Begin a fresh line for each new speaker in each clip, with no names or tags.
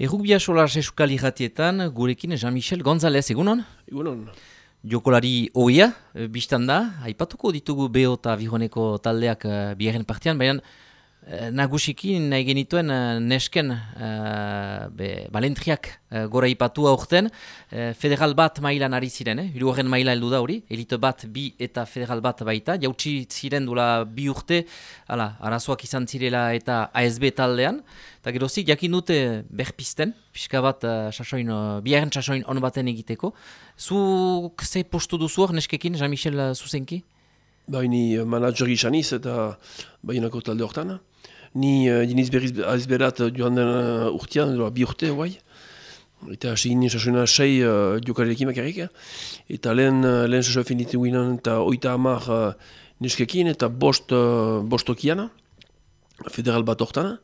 Errukbia solar seskali jatietan, gurekin Jean-Michel González, egunon?
Egunon.
Jokolari oia, biztan da, aipatuko ditugu beho eta bihoneko taldeak uh, biaren partian, baina nagusiki nahi genituen uh, nesken be, balentriak gora ipatu aurten, federal bat mailan ari ziren, eh? hiruaren maila heldu da hori, elite bat bi eta federal bat baita, jautsi ziren dula bi urte, ala, arazoak izan zirela eta ASB taldean, Eta gerozik, jakin dute berpisten, pixka bat sasoin, biaren sasoin on baten egiteko. Zuk ze postu duzu hor, neskekin, Jean-Michel Zuzenki?
Ba, ni uh, manager izaniz eta bainako talde hortan. Ni uh, diniz berriz azberat joan den uh, urtean, bi urte, guai. Eta hasi ginen sasoina sei uh, diokarekin makarrik. Eta lehen, uh, lehen sasoa finitu ginen eta oita hamar uh, neskekin eta bost, uh, bostokiana, federal bat hortan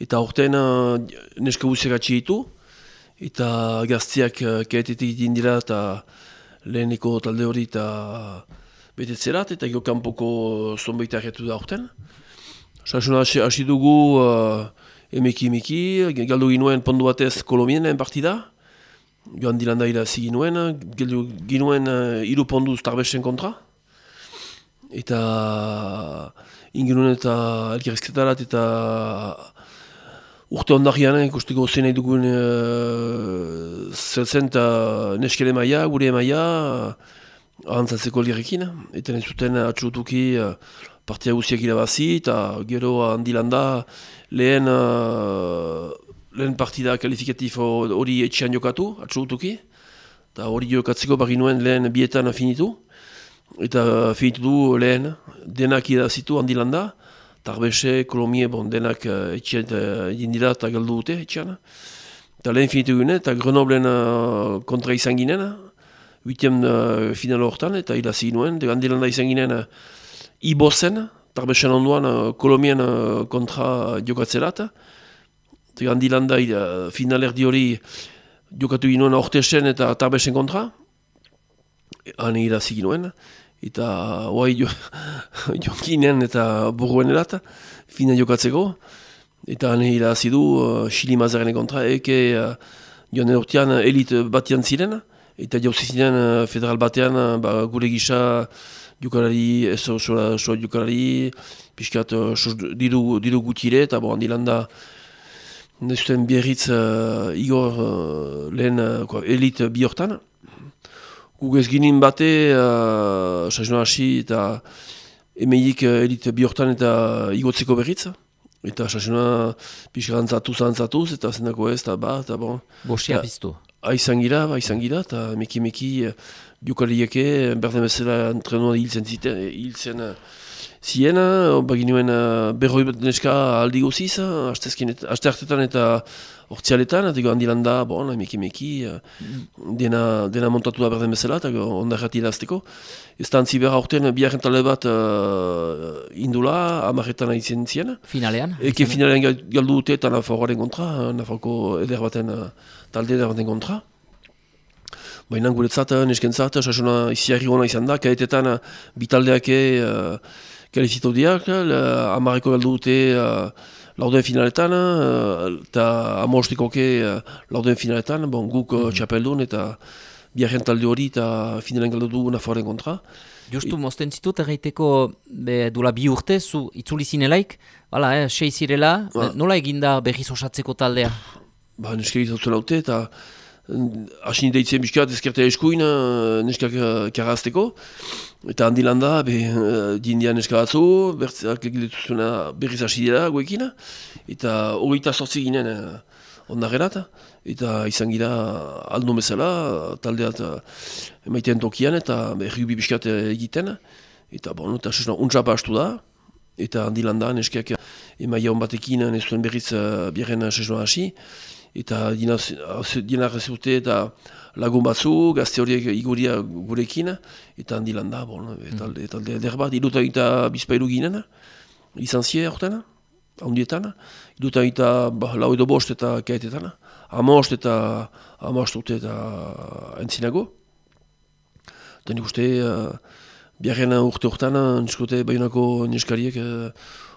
eta orten uh, neska guziak atxigitu, eta gaztiak uh, kaetetik dira eta leheneko talde hori eta betetzerat, eta gero kanpoko zonbaita arretu da orten. Sasuna hasi dugu uh, emeki emeki, galdu ginuen pondu batez kolomien lehen partida, joan dilanda irazi ginuen, galdu ginuen uh, iru pondu starbesen kontra, eta ingenuen eta elkerizketarat eta Urte ondarian, ikusteko zen nahi dugun uh, zeltzen eta neskele maia, gure maia, ahantzatzeko lirekin. Eta nahi zuten atxutuki uh, partia guziak irabazi eta gero handilanda lehen, uh, lehen partida kalifikatif hori etxean jokatu, atxutuki. Eta hori jokatzeko bari nuen lehen bietan finitu. Eta finitu du lehen denak irazitu handilanda. Tarbese, Kolomie, bon, denak uh, etxean egin dira eta galdu dute etxean. Eta lehen finitu ginen, eta Grenoblen uh, kontra izan ginen, huitiem uh, final hortan, eta hilazi ginen, de gandilanda izan ginen uh, Ibozen, Tarbesen onduan uh, Kolomien uh, kontra jokatzerat. De gandilanda uh, finaler di hori jokatu ginen Ortesen eta Tarbesen kontra. Han hilazi ginen eta hoai jo, jonkinen eta buruen erat, fina jokatzeko, eta hane irazidu uh, Xili Mazaren kontra, eke uh, joan urtean elit batian ziren, eta jauzi ziren uh, federal batean uh, ba, gure gisa jokalari, ez soa jokalari, piskat uh, diru, diru gutire, eta bo handi landa nezuten biarritz uh, igor uh, lehen uh, elit bi hortan, Guk ez ginen bate, uh, hasi eta emeik elit bihortan eta igotzeko berriz. Eta sasuna pixka antzatu zantzatuz eta zenako ez, eta ba, eta bon.
Bosia biztu.
Aizan gira, aizan gira, eta meki meki uh, diokalieke, berden bezala entrenua hilzen ziten, hilzen uh, zien, baginuen uh, berroi bat neska aldi goziz, aste hartetan eta Hortzialetan, eta handi lan da, bon, emeki emeki, mm. dena, dena montatu da berden bezala, eta onda jati idazteko. Ez da antzi behar aurten, biaren talde bat uh, indula, amaretan aizen zien.
Finalean?
Eke finalean galdu dute eta Nafarroaren kontra, Nafarroko eder baten talde eder baten kontra. Baina guretzat, neskentzat, sasuna iziarri hona izan da, kaetetan bitaldeake uh, kalizitu diak, amareko galdu dute uh, lauden finaletan, eta uh, amostikoke uh, lauden finaletan, bon, guk mm -hmm. txapeldun eta biarren talde hori eta finalen galdu du Nafarren kontra.
Justu, e mosten zitut erraiteko dula bi urte, zu itzuli zinelaik, hala, eh, sei zirela, ba. nola eginda berriz osatzeko taldea?
Ba, neskeri zautzen haute eta Asin deitzen bizkat ezkertea eskuin, uh, neskak uh, karazteko. Eta handi landa, be, uh, dindian neska batzu, bertzak egiletuzuna berriz hasi dira guekin. Eta hogeita sortzi ginen uh. Eta izan gira aldo bezala, taldeat uh, tokian eta erriubi bizkat egiten. Eta bon, eta susna untsapa hastu da. Eta handi landa neskak emaia hon batekin ez zuen berriz uh, biaren hasi eta dinar zute eta lagun batzu, gazte horiek iguria gurekin, eta handi landa, bon, eta mm. alde eder bat, iduta eta bizpailu ginen, izan zie horretan, handietan, iduta eta ba, lau edo bost eta kaetetan, amost eta amost dute eta entzinago. Eta nik uste, uh, biarren urte horretan, niskote baionako niskariek uh,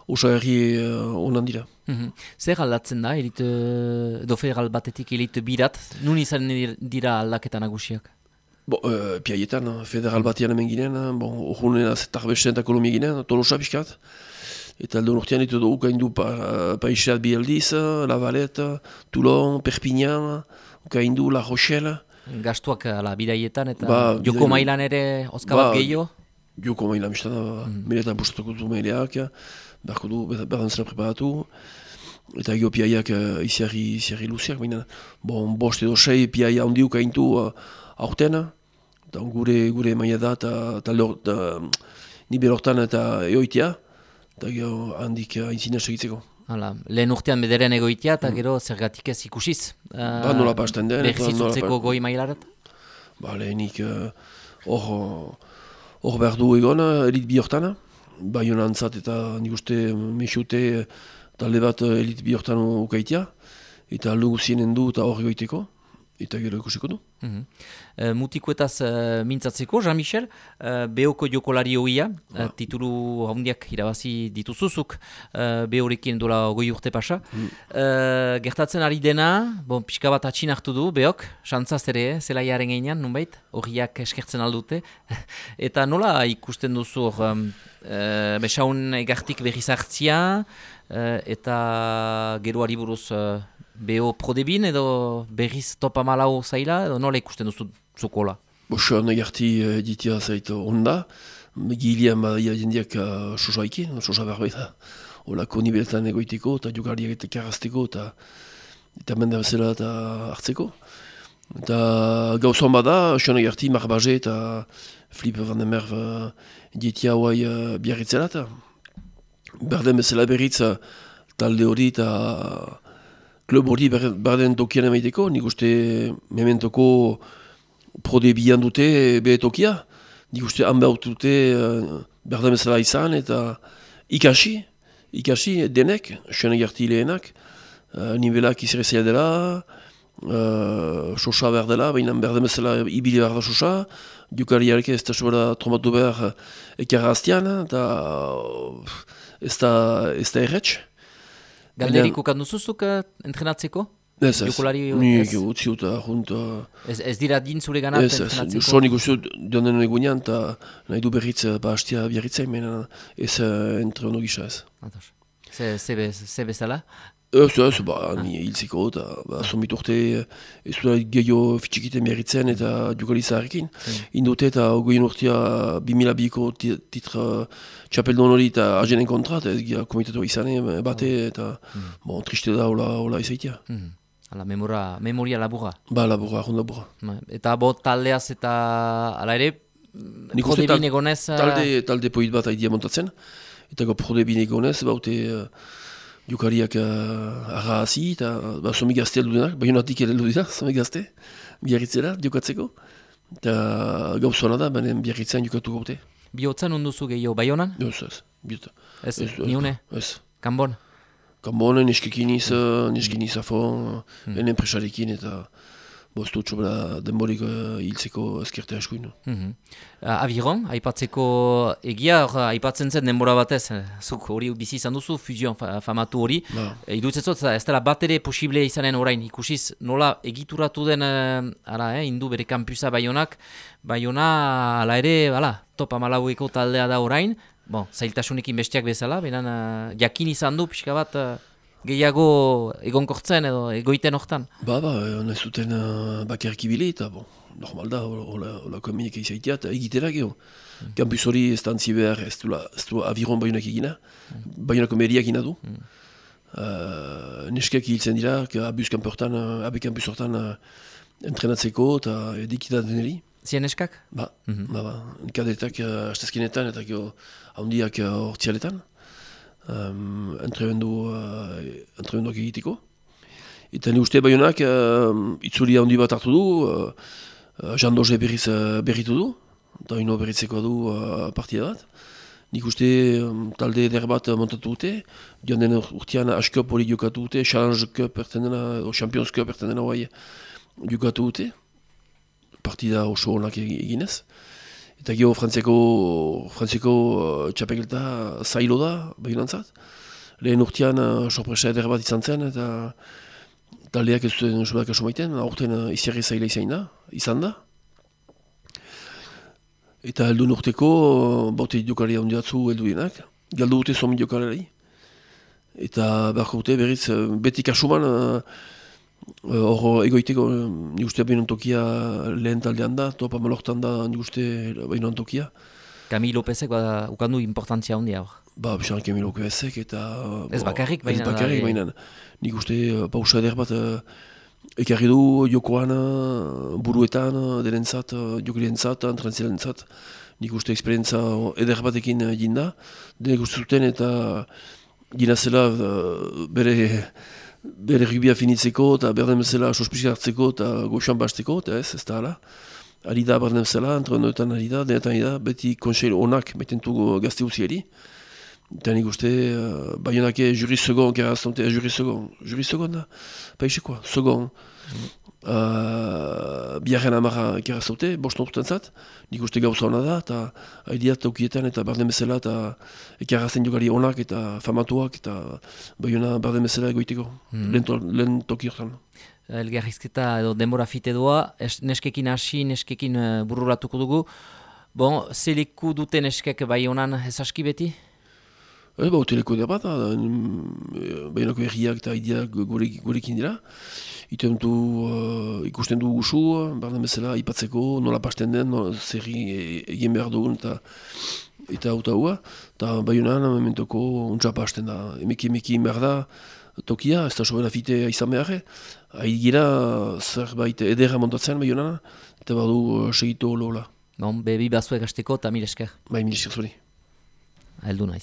osa herri uh, onan dira.
Mhm. Zer aldatzen da, elit, edo federal batetik elit birat, nun izan dira aldaketa nagusiak?
Bo, uh, piaietan, federal batian hemen ginen, bon, orhunen azetar bestean eta kolomia ginen, tolosa pixkat. Eta aldo nortean ditu du ukaindu pa, paixeat bi aldiz, La Valette, Toulon, Perpignan, ukaindu La Rochelle.
Gastuak ala bidaietan eta ba, joko mailan ere oskabat ba, gehiago?
Joko mailan biztan, mm. miretan pustatuko du maileak, beharko du, berdan zela preparatu. Eta ego piaiak uh, iziarri, iziarri luziak, baina bon, bost edo sei piaia handi ukaintu uh, aurten. Eta gure, gure maia da, eta ni berortan eta eoitea. Eta gero handik aintzina segitzeko.
Hala, lehen urtean bederen egoitea eta mm. gero zergatik ez ikusiz.
Uh, ba, nola pasten den.
Berrizitzeko goi mailarat?
Ba, lehenik hor uh, behar du egon elit bi hortana. Ba, antzat eta nik uste mesute talde bat elit bi hortan ukaitea. Eta aldo guzien du eta hor egoiteko eta gero ikusiko du. Mm -hmm.
uh, mutikoetaz uh, mintzatzeko, Jean-Michel, uh, behoko jokolari hoia, uh, titulu handiak irabazi dituzuzuk, uh, behorekin dola goi urte pasa. Mm. Uh, gertatzen ari dena, bon, pixka bat atxin hartu du, behok, xantzaz ere, eh, zela jaren nunbait, horiak eskertzen aldute. eta nola ikusten duzu hor, um, uh, besaun egartik berriz hartzia, uh, eta gero buruz Beho prodebin edo berriz topa malau zaila edo nola ikusten duzu zukola?
Boso, negarti editia zaito onda. Gilian badia jendiak uh, sosa ikin, sosa behar. Olako nibeletan egoiteko eta jogarriak eta karrazteko eta eta mende eta hartzeko. Eta gauzon bada, xo negarti marbaze eta Flip van den Merv uh, editia hauai uh, biarritzela eta berden bezala berriz talde hori eta klub hori berden tokian emaiteko, nik uste mementoko prode bian dute behe tokia, nik uste han behar dute uh, berden bezala izan eta ikasi, ikasi denek, sena gerti lehenak, uh, nivelak izrezea dela, uh, sosa behar dela, baina berden bezala ibili behar da sosa, Dukari jareke ez da sobera trombatu behar ekarra hastian, eta ez da, da erretx.
Galderik ukan duzuzuk uh, entrenatzeko?
Ez ez, nik utzi uta junta...
Ez, ez dira din zure ganat
ez, entrenatzeko? Ez ez, sonik uste dionen egunean eta nahi du berriz ba hastia biarritzen, mena ez uh, entre gisa ez.
Ze, ze, ze bezala?
Ez, ez, ba, ni hiltzeko eta ba, zombit urte ez du gehiago fitxikiten berritzen eta dukali zaharrekin. Mm. Indote eta goien urtea 2002ko titra txapeldon hori eta agenen kontra eta ez gira komitatu izanen bate eta mm. bon, triste da hola, hola izaitia. Mm.
Ala, memora, memoria labura.
Ba, labura, ahon labura.
Ba, eta bo taldeaz eta ala ere, prode bine gonez...
Talde, talde poit bat haidia montatzen, eta go prode bine gonez, baute... Uh, jokariak uh, arra hazi, eta ba, somi gazte aldu denak, bai honatik ere aldu dira, somi gazte, biarritzera, jokatzeko. Eta gauzoana da, baina biarritzean jokatu gaute.
Biotzan onduzu gehiago, bai honan?
Ez, ez, biota.
Ez, ez, niune?
Ez.
Kanbon?
Kanbon, neskekin iz, mm. neskekin izafon, mm. enen presarekin, eta boztu txobela denborik uh, hiltzeko ezkerte askoin. Mm
-hmm. uh, Aviron, aipatzeko egia, or, aipatzen zen denbora batez, eh, zuk hori bizi izan duzu, fuzion fa, famatu hori. Ba. E, Iduzetzot, ez dela bat ere posible izanen orain, ikusiz nola egituratu den uh, ara, eh, indu bere kampusa baionak, baiona ala ere, ala, topa malaueko taldea da orain, bon, zailtasunekin bestiak bezala, benan uh, jakin izan du, pixka bat, uh, gehiago egonkortzen edo egoiten hortan?
Ba, ba, nahi zuten uh, bakarrik ibili eta, bon, normal da, hola kominek izaitia eta egitera geho. Mm. Campus hori ez dantzi behar, ez du, ez du aviron baionak egina, mm. baionako meriak ina du. Mm. Uh, neskak hiltzen dira, abuz kanportan, uh, abe campus hortan uh, entrenatzeko eta edikitaten eri.
Zien neskak?
Ba, mm -hmm. ba, ba, kadetak uh, astezkinetan eta handiak hortzialetan. Uh, um, entrebenduak egiteko. Eta ni uste baionak uh, itzulia handi bat hartu du, uh, Jean Doge berriz uh, berritu du, eta ino berritzeko du uh, partida bat. Nik uste um, talde eder bat montatu dute, joan den urtean H-Cup hori jokatu dute, Challenge Cup erten dena, o Champions Cup erten dena jokatu dute. Partida oso honak eginez. Eta geho frantziako, frantziako uh, txapekelta zailo da, behin antzat. Lehen urtean uh, sorpresa eder bat izan zen, eta taldeak ez zuen sobedak aso maiten, aurten uh, izierri zaila izan da, izan da. Eta heldu urteko, uh, bote jokari handiatzu heldu dienak, galdu dute zomi jokalari. Eta beharko dute berriz, uh, beti kasuman, uh, Hor egoiteko, nik uste behin ontokia lehen taldean da, topa malortan da nik uste behin ontokia.
Camilo Lopezek ba, ukandu importantzia handia hor?
Ba, bisan Camilo Lopezek eta...
Ez bakarrik baina.
Ez bakarrik baina. Nik uste pausa eder bat ekarri du jokoan buruetan, denentzat, jokilentzat, antrenzilentzat. Nik uste esperientza eder batekin jinda. Denek uste zuten eta gina zela bere bere ribia finitzeko eta berden bezala sospizia hartzeko eta goxan basteko, eta ez, ez da hala. Ari da berden bezala, entrenoetan ari da, denetan ari da, beti konseil onak metentu gazte uziari. Eta nik uste, uh, baionake juri segon, gara aztonte, juri segon, juri segon da, paixekoa, segon. Mm. Uh, biarren amarra kerrazote, boston zat, nik uste gauza hona da, eta haidiat taukietan eta barden bezala, eta ekarrazen jokari onak eta famatuak, eta baina barden bezala egoiteko, mm. lehen toki hortan.
Elgarrizketa edo denbora fite doa, neskekin hasi, neskekin uh, bururatuko dugu. Bon, zeliku dute neskek bai honan ez aski beti?
Ez, ba, hoteleko da bat, bainako erriak eta haidiak gurekin dira itentu uh, ikusten du gusu, barden bezala, ipatzeko, nola pasten den, no, zerri e, egin behar dugun, eta eta auta hua, eta baionan, mementoko, untsa pasten da, emeki emeki behar da, tokia, ez da sobera fite izan behar, hain gira zerbait edera montatzen baionan, eta badu uh, segitu lola.
Non, bebi bazuek hasteko eta mil esker.
Bai, mil esker zuri.
Eldu naiz.